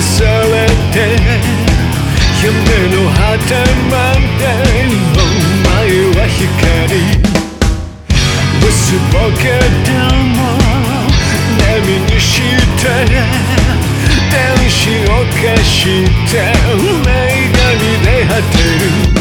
されて夢の果てまでお前は光。薄ぼけても波にして天使を消して女神で果てる。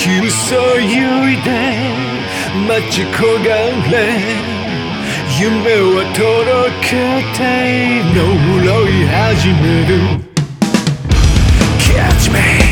急嘘ゆいで待ち焦がれ夢は届けて呪い始める。Catch me!